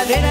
cadera